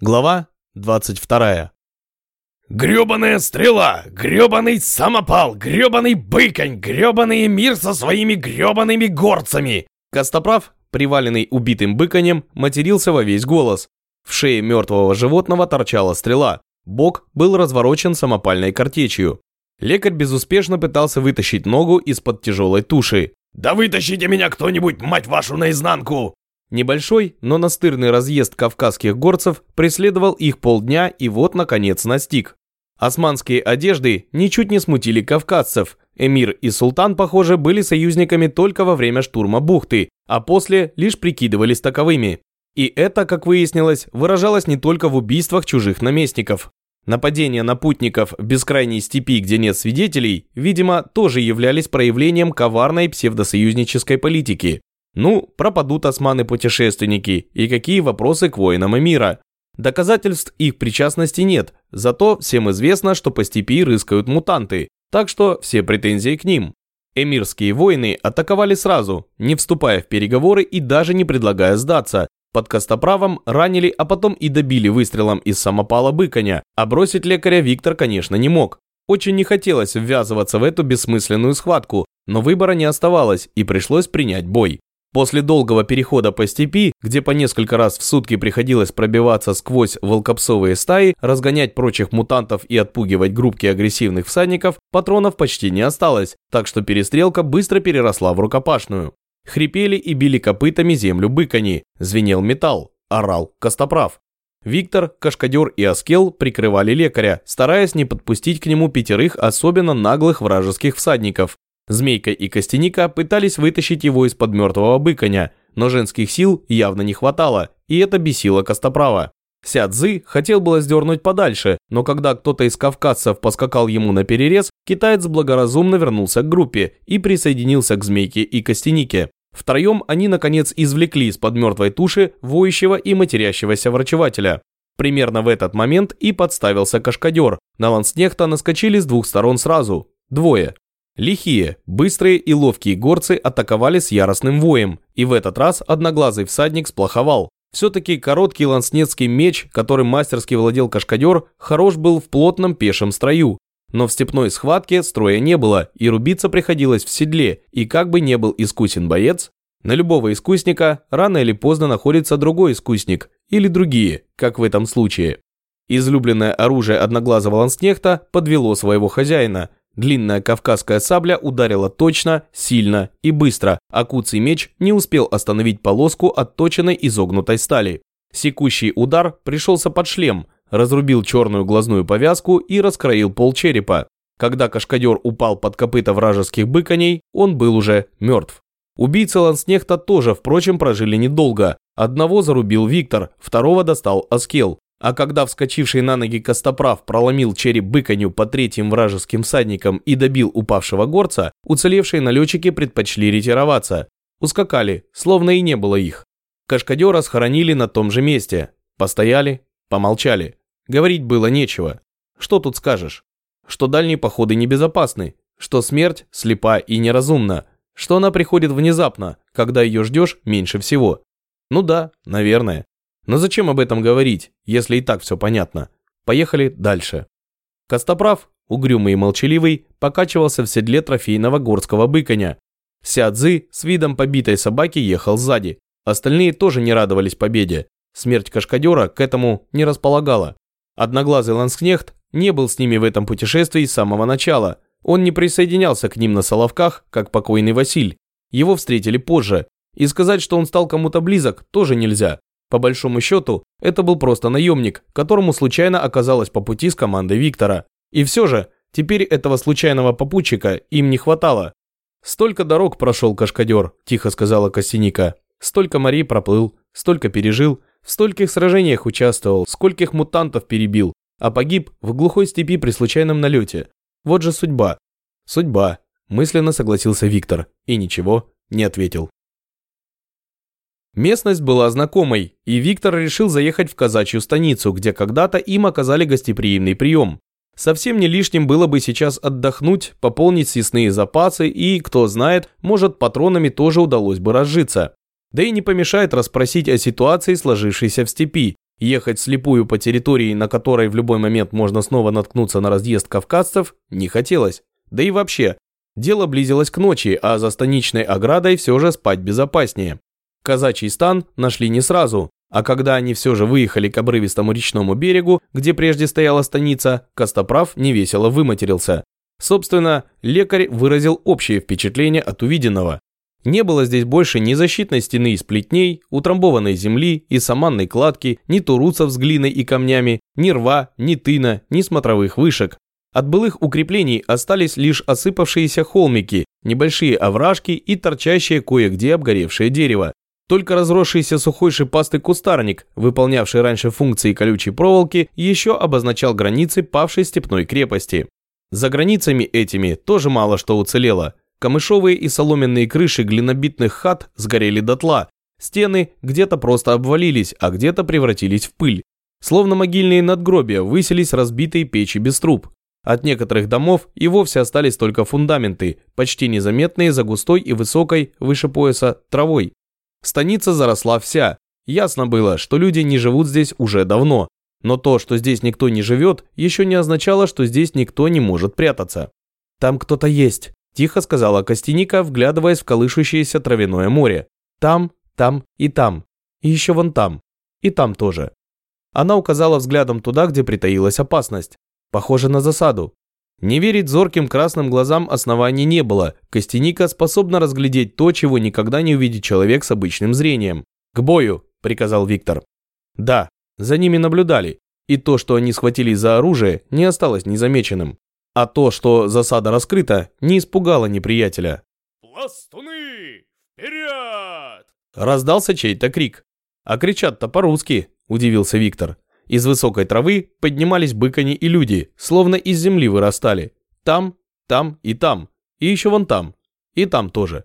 Глава 22. «Грёбаная стрела! грёбаный самопал! грёбаный быконь! грёбаный мир со своими грёбаными горцами!» Костоправ, приваленный убитым быконем, матерился во весь голос. В шее мертвого животного торчала стрела. Бок был разворочен самопальной картечью. Лекарь безуспешно пытался вытащить ногу из-под тяжелой туши. «Да вытащите меня кто-нибудь, мать вашу, наизнанку!» Небольшой, но настырный разъезд кавказских горцев преследовал их полдня и вот, наконец, настиг. Османские одежды ничуть не смутили кавказцев. Эмир и султан, похоже, были союзниками только во время штурма бухты, а после лишь прикидывались таковыми. И это, как выяснилось, выражалось не только в убийствах чужих наместников. Нападения на путников в бескрайней степи, где нет свидетелей, видимо, тоже являлись проявлением коварной псевдосоюзнической политики. Ну, пропадут османы-путешественники, и какие вопросы к воинам мира? Доказательств их причастности нет, зато всем известно, что по степи рыскают мутанты, так что все претензии к ним. Эмирские воины атаковали сразу, не вступая в переговоры и даже не предлагая сдаться, под костоправом ранили, а потом и добили выстрелом из самопала быконя, а бросить лекаря Виктор, конечно, не мог. Очень не хотелось ввязываться в эту бессмысленную схватку, но выбора не оставалось и пришлось принять бой. После долгого перехода по степи, где по несколько раз в сутки приходилось пробиваться сквозь волкопсовые стаи, разгонять прочих мутантов и отпугивать группки агрессивных всадников, патронов почти не осталось, так что перестрелка быстро переросла в рукопашную. Хрипели и били копытами землю быкани, звенел металл, орал костоправ. Виктор, Кашкадер и Аскел прикрывали лекаря, стараясь не подпустить к нему пятерых особенно наглых вражеских всадников. Змейка и Костяника пытались вытащить его из-под мертвого быконя, но женских сил явно не хватало, и это бесило Костоправа. Сядзы хотел было сдернуть подальше, но когда кто-то из кавказцев поскакал ему на перерез, китаец благоразумно вернулся к группе и присоединился к Змейке и Костянике. Втроем они, наконец, извлекли из-под мертвой туши воющего и матерящегося врачевателя. Примерно в этот момент и подставился кашкадер. На ланснехта наскочили с двух сторон сразу. Двое. Лихие, быстрые и ловкие горцы атаковали с яростным воем, и в этот раз одноглазый всадник сплоховал. Все-таки короткий ланснецкий меч, которым мастерски владел кашкадер, хорош был в плотном пешем строю. Но в степной схватке строя не было, и рубиться приходилось в седле, и как бы не был искусен боец, на любого искусника рано или поздно находится другой искусник, или другие, как в этом случае. Излюбленное оружие одноглазого ланснехта подвело своего хозяина. Длинная кавказская сабля ударила точно, сильно и быстро, а куцый меч не успел остановить полоску отточенной изогнутой стали. Секущий удар пришелся под шлем, разрубил черную глазную повязку и раскроил пол черепа. Когда кашкадер упал под копыта вражеских быконей, он был уже мертв. Убийцы Ланснехта тоже, впрочем, прожили недолго. Одного зарубил Виктор, второго достал Аскел. А когда вскочивший на ноги Костоправ проломил череп быконью по третьим вражеским всадникам и добил упавшего горца, уцелевшие налетчики предпочли ретироваться. Ускакали, словно и не было их. Кашкадера схоронили на том же месте. Постояли, помолчали. Говорить было нечего. Что тут скажешь? Что дальние походы небезопасны, что смерть слепа и неразумна, что она приходит внезапно, когда ее ждешь меньше всего. Ну да, наверное. Но зачем об этом говорить, если и так все понятно? Поехали дальше. Костоправ, угрюмый и молчаливый, покачивался в седле трофейного горского быконя. Сядзы с видом побитой собаки ехал сзади. Остальные тоже не радовались победе. Смерть кашкадера к этому не располагала. Одноглазый ланскнехт не был с ними в этом путешествии с самого начала. Он не присоединялся к ним на Соловках, как покойный Василь. Его встретили позже. И сказать, что он стал кому-то близок, тоже нельзя. По большому счету, это был просто наемник, которому случайно оказалось по пути с командой Виктора. И все же, теперь этого случайного попутчика им не хватало. «Столько дорог прошел Кашкадер», – тихо сказала Костяника. «Столько морей проплыл, столько пережил, в стольких сражениях участвовал, скольких мутантов перебил, а погиб в глухой степи при случайном налете. Вот же судьба. Судьба, мысленно согласился Виктор и ничего не ответил. Местность была знакомой, и Виктор решил заехать в казачью станицу, где когда-то им оказали гостеприимный прием. Совсем не лишним было бы сейчас отдохнуть, пополнить съестные запасы и, кто знает, может патронами тоже удалось бы разжиться. Да и не помешает расспросить о ситуации, сложившейся в степи. Ехать слепую по территории, на которой в любой момент можно снова наткнуться на разъезд кавказцев, не хотелось. Да и вообще, дело близилось к ночи, а за станичной оградой все же спать безопаснее. Казачий стан нашли не сразу, а когда они все же выехали к обрывистому речному берегу, где прежде стояла станица, Костоправ невесело выматерился. Собственно, лекарь выразил общее впечатление от увиденного. Не было здесь больше ни защитной стены из плетней, утрамбованной земли и саманной кладки, ни туруцев с глиной и камнями, ни рва, ни тына, ни смотровых вышек. От былых укреплений остались лишь осыпавшиеся холмики, небольшие овражки и торчащее кое-где обгоревшее дерево. Только разросшийся сухой шипастый кустарник, выполнявший раньше функции колючей проволоки, еще обозначал границы павшей степной крепости. За границами этими тоже мало что уцелело. Камышовые и соломенные крыши глинобитных хат сгорели дотла. Стены где-то просто обвалились, а где-то превратились в пыль. Словно могильные надгробия высились разбитые печи без труб. От некоторых домов и вовсе остались только фундаменты, почти незаметные за густой и высокой, выше пояса, травой. Станица заросла вся. Ясно было, что люди не живут здесь уже давно. Но то, что здесь никто не живет, еще не означало, что здесь никто не может прятаться. «Там кто-то есть», – тихо сказала Костяника, вглядываясь в колышущееся травяное море. «Там, там и там. И еще вон там. И там тоже». Она указала взглядом туда, где притаилась опасность. Похоже на засаду. Не верить зорким красным глазам оснований не было. Костяника способна разглядеть то, чего никогда не увидит человек с обычным зрением. «К бою!» – приказал Виктор. Да, за ними наблюдали, и то, что они схватились за оружие, не осталось незамеченным. А то, что засада раскрыта, не испугало неприятеля. «Пластуны! Вперед!» Раздался чей-то крик. А кричат-то по-русски, удивился Виктор. Из высокой травы поднимались быкани и люди, словно из земли вырастали. Там, там и там. И еще вон там. И там тоже.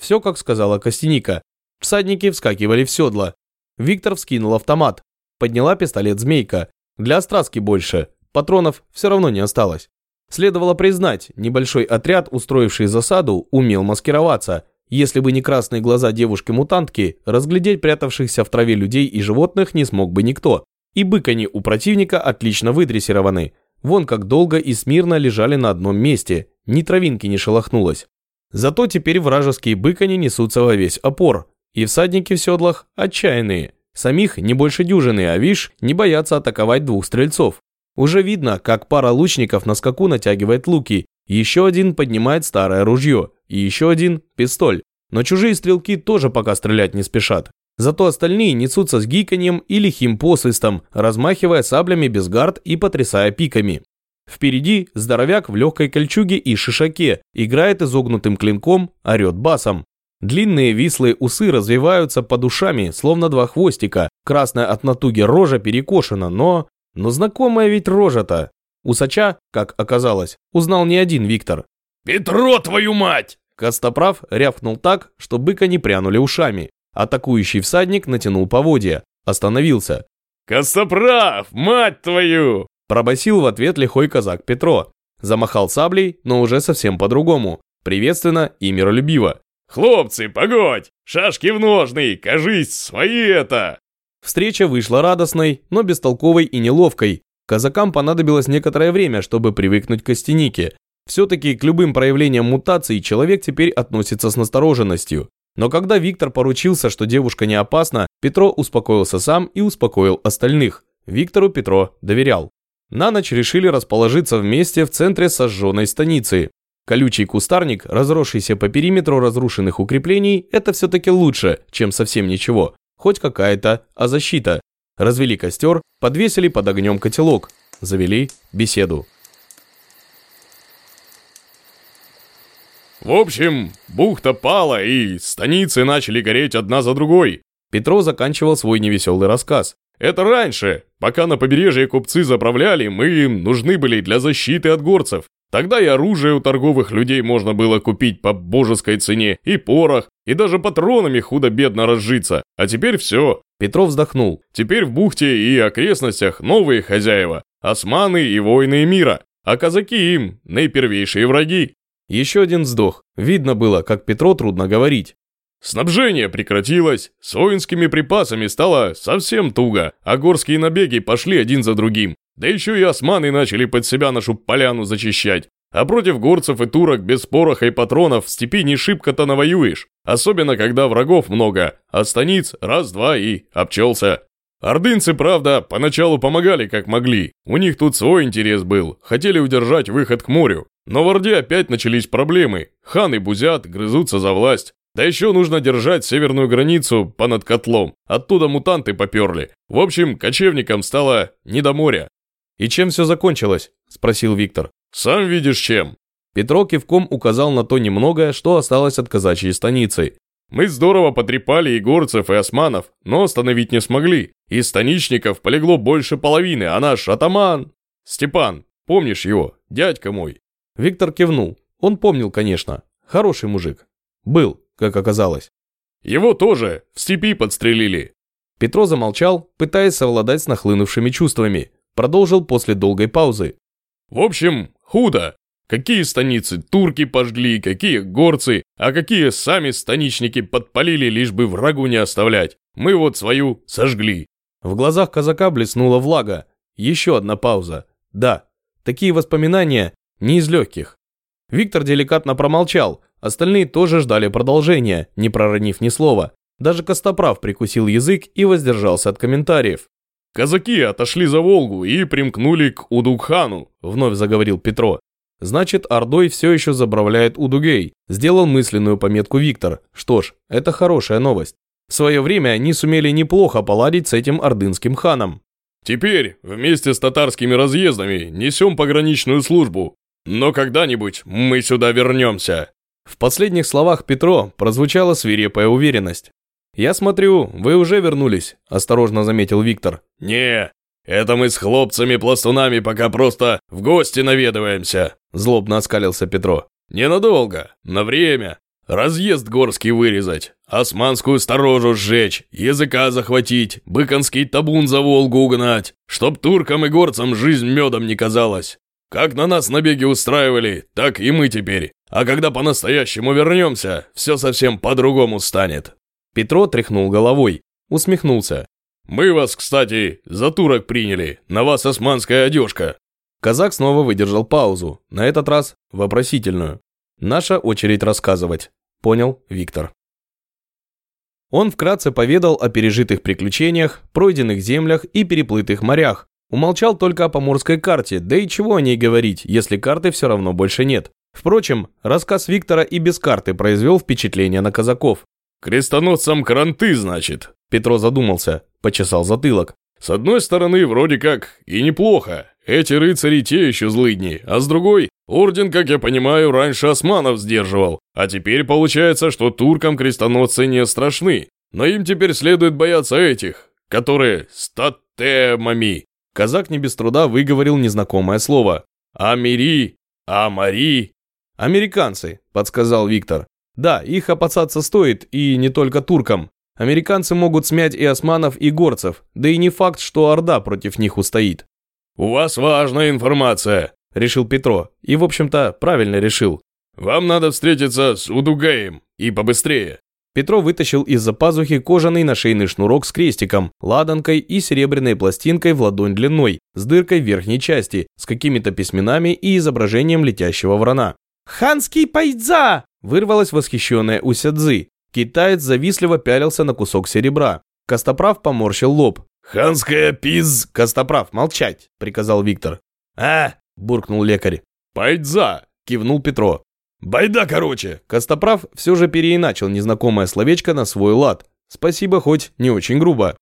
Все, как сказала Костяника. Всадники вскакивали в седла. Виктор вскинул автомат. Подняла пистолет «Змейка». Для страстки больше. Патронов все равно не осталось. Следовало признать, небольшой отряд, устроивший засаду, умел маскироваться. Если бы не красные глаза девушки-мутантки, разглядеть прятавшихся в траве людей и животных не смог бы никто. И быкани у противника отлично выдрессированы. Вон как долго и смирно лежали на одном месте, ни травинки не шелохнулось. Зато теперь вражеские быкани несутся во весь опор, и всадники в седлах отчаянные. Самих не больше дюжины, а вишь, не боятся атаковать двух стрельцов. Уже видно, как пара лучников на скаку натягивает луки, еще один поднимает старое ружье, и еще один – пистоль. Но чужие стрелки тоже пока стрелять не спешат. Зато остальные несутся с гиканьем и лихим посвистом, размахивая саблями без гард и потрясая пиками. Впереди здоровяк в легкой кольчуге и шишаке, играет изогнутым клинком, орет басом. Длинные вислые усы развиваются под ушами, словно два хвостика, красная от натуги рожа перекошена, но... Но знакомая ведь рожа-то. Усача, как оказалось, узнал не один Виктор. «Петро, твою мать!» Костоправ рявкнул так, что быка не прянули ушами. Атакующий всадник натянул поводья, остановился. «Костоправ, мать твою!» Пробасил в ответ лихой казак Петро. Замахал саблей, но уже совсем по-другому. Приветственно и миролюбиво. «Хлопцы, погодь! Шашки в ножны, кажись, свои это!» Встреча вышла радостной, но бестолковой и неловкой. Казакам понадобилось некоторое время, чтобы привыкнуть к костянике. Все-таки к любым проявлениям мутаций человек теперь относится с настороженностью. Но когда Виктор поручился, что девушка не опасна, Петро успокоился сам и успокоил остальных. Виктору Петро доверял. На ночь решили расположиться вместе в центре сожженной станицы. Колючий кустарник, разросшийся по периметру разрушенных укреплений, это все-таки лучше, чем совсем ничего. Хоть какая-то, а защита. Развели костер, подвесили под огнем котелок. Завели беседу. В общем, бухта пала, и станицы начали гореть одна за другой. Петро заканчивал свой невеселый рассказ. Это раньше, пока на побережье купцы заправляли, мы им нужны были для защиты от горцев. Тогда и оружие у торговых людей можно было купить по божеской цене, и порох, и даже патронами худо-бедно разжиться. А теперь все. Петров вздохнул. Теперь в бухте и окрестностях новые хозяева. Османы и воины мира. А казаки им наипервейшие враги. Еще один вздох. Видно было, как Петро трудно говорить. Снабжение прекратилось, с воинскими припасами стало совсем туго, а горские набеги пошли один за другим. Да еще и османы начали под себя нашу поляну зачищать. А против горцев и турок без пороха и патронов в степи не шибко-то навоюешь. Особенно, когда врагов много, а станиц раз-два и обчелся. Ордынцы, правда, поначалу помогали как могли. У них тут свой интерес был, хотели удержать выход к морю. Но в Орде опять начались проблемы. Ханы бузят, грызутся за власть. Да еще нужно держать северную границу понад котлом. Оттуда мутанты поперли. В общем, кочевникам стало не до моря. «И чем все закончилось?» – спросил Виктор. «Сам видишь чем». Петро кивком указал на то немногое, что осталось от казачьей станицы. «Мы здорово потрепали и горцев, и османов, но остановить не смогли. Из станичников полегло больше половины, а наш атаман... Степан, помнишь его? Дядька мой». Виктор кивнул. Он помнил, конечно. Хороший мужик. Был, как оказалось. «Его тоже в степи подстрелили». Петро замолчал, пытаясь совладать с нахлынувшими чувствами. Продолжил после долгой паузы. В общем, худо. Какие станицы турки пожгли, какие горцы, а какие сами станичники подпалили, лишь бы врагу не оставлять. Мы вот свою сожгли. В глазах казака блеснула влага. Еще одна пауза. Да, такие воспоминания не из легких. Виктор деликатно промолчал, остальные тоже ждали продолжения, не проронив ни слова. Даже Костоправ прикусил язык и воздержался от комментариев. «Казаки отошли за Волгу и примкнули к Удугхану», — вновь заговорил Петро. «Значит, Ордой все еще забравляет Удугей», — сделал мысленную пометку Виктор. Что ж, это хорошая новость. В свое время они сумели неплохо поладить с этим ордынским ханом. «Теперь вместе с татарскими разъездами несем пограничную службу. Но когда-нибудь мы сюда вернемся». В последних словах Петро прозвучала свирепая уверенность. «Я смотрю, вы уже вернулись», – осторожно заметил Виктор. «Не, это мы с хлопцами-пластунами пока просто в гости наведываемся», – злобно оскалился Петро. «Ненадолго, на время. Разъезд горский вырезать, османскую сторожу сжечь, языка захватить, быконский табун за Волгу угнать, чтоб туркам и горцам жизнь медом не казалась. Как на нас набеги устраивали, так и мы теперь. А когда по-настоящему вернемся, все совсем по-другому станет. Петро тряхнул головой, усмехнулся. «Мы вас, кстати, за турок приняли, на вас османская одежка». Казак снова выдержал паузу, на этот раз вопросительную. Наша очередь рассказывать. Понял, Виктор. Он вкратце поведал о пережитых приключениях, пройденных землях и переплытых морях. Умолчал только о поморской карте, да и чего о ней говорить, если карты все равно больше нет. Впрочем, рассказ Виктора и без карты произвел впечатление на казаков. «Крестоносцам кранты, значит?» Петро задумался, почесал затылок. «С одной стороны, вроде как, и неплохо. Эти рыцари те еще злыдни, а с другой, орден, как я понимаю, раньше османов сдерживал, а теперь получается, что туркам крестоносцы не страшны, но им теперь следует бояться этих, которые статемами». Казак не без труда выговорил незнакомое слово. «Амири, Амари». «Американцы», — подсказал Виктор. Да, их опасаться стоит, и не только туркам. Американцы могут смять и османов, и горцев, да и не факт, что Орда против них устоит. «У вас важная информация», — решил Петро, и, в общем-то, правильно решил. «Вам надо встретиться с Удугаем, и побыстрее». Петро вытащил из-за пазухи кожаный нашейный шнурок с крестиком, ладанкой и серебряной пластинкой в ладонь длиной, с дыркой в верхней части, с какими-то письменами и изображением летящего врана. «Ханский пайдза!» – вырвалась восхищенная Усядзы. Китаец завистливо пялился на кусок серебра. Костоправ поморщил лоб. «Ханская пиз...» «Костоправ, молчать!» – приказал Виктор. «А!» – буркнул лекарь. «Пайдза!» – кивнул Петро. «Байда, короче!» Костоправ все же переиначил незнакомое словечко на свой лад. Спасибо, хоть не очень грубо.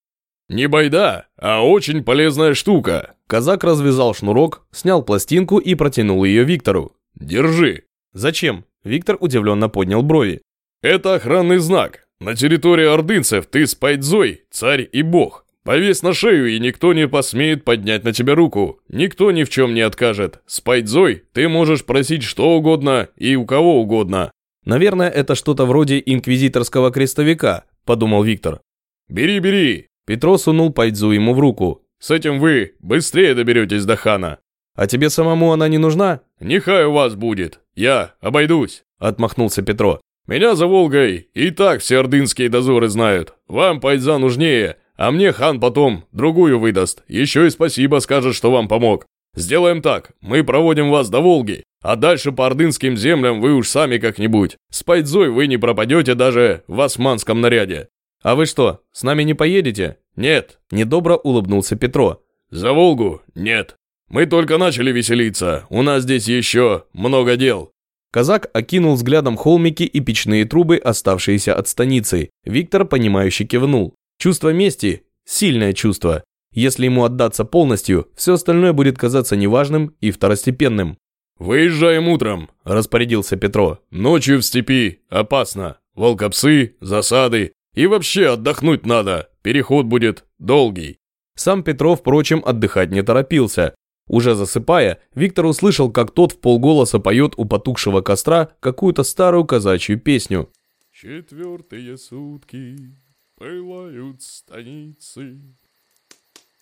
«Не байда, а очень полезная штука!» Казак развязал шнурок, снял пластинку и протянул ее Виктору. «Держи!» «Зачем?» Виктор удивленно поднял брови. «Это охранный знак. На территории ордынцев ты спайдзой, царь и бог. Повесь на шею, и никто не посмеет поднять на тебя руку. Никто ни в чем не откажет. Спайдзой, ты можешь просить что угодно и у кого угодно». «Наверное, это что-то вроде инквизиторского крестовика», – подумал Виктор. «Бери, бери!» Петро сунул Пайдзу ему в руку. «С этим вы быстрее доберетесь до хана». «А тебе самому она не нужна?» «Нехай у вас будет. Я обойдусь», — отмахнулся Петро. Меня за Волгой и так все ордынские дозоры знают. Вам пайза нужнее, а мне хан потом другую выдаст. Еще и спасибо скажет, что вам помог. Сделаем так, мы проводим вас до Волги, а дальше по ордынским землям вы уж сами как-нибудь. С пайдзой вы не пропадете даже в османском наряде. А вы что, с нами не поедете? Нет. Недобро улыбнулся Петро. За Волгу? Нет. Мы только начали веселиться, у нас здесь еще много дел. Казак окинул взглядом холмики и печные трубы, оставшиеся от станицы. Виктор, понимающе кивнул. Чувство мести – сильное чувство. Если ему отдаться полностью, все остальное будет казаться неважным и второстепенным. «Выезжаем утром», – распорядился Петро. «Ночью в степи. Опасно. Волкопсы, засады. И вообще отдохнуть надо. Переход будет долгий». Сам Петро, впрочем, отдыхать не торопился. Уже засыпая, Виктор услышал, как тот в полголоса поет у потухшего костра какую-то старую казачью песню. «Четвертые сутки пылают станицы,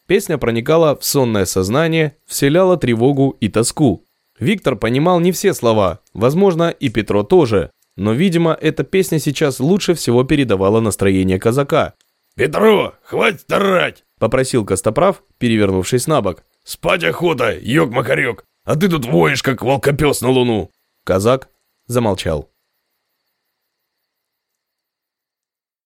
Песня проникала в сонное сознание, вселяла тревогу и тоску. Виктор понимал не все слова, возможно, и Петро тоже, но, видимо, эта песня сейчас лучше всего передавала настроение казака. «Петро, хватит орать!» – попросил Костоправ, перевернувшись на бок. «Спать охота, ёк-макарёк, а ты тут воешь, как волкопёс на луну!» Казак замолчал.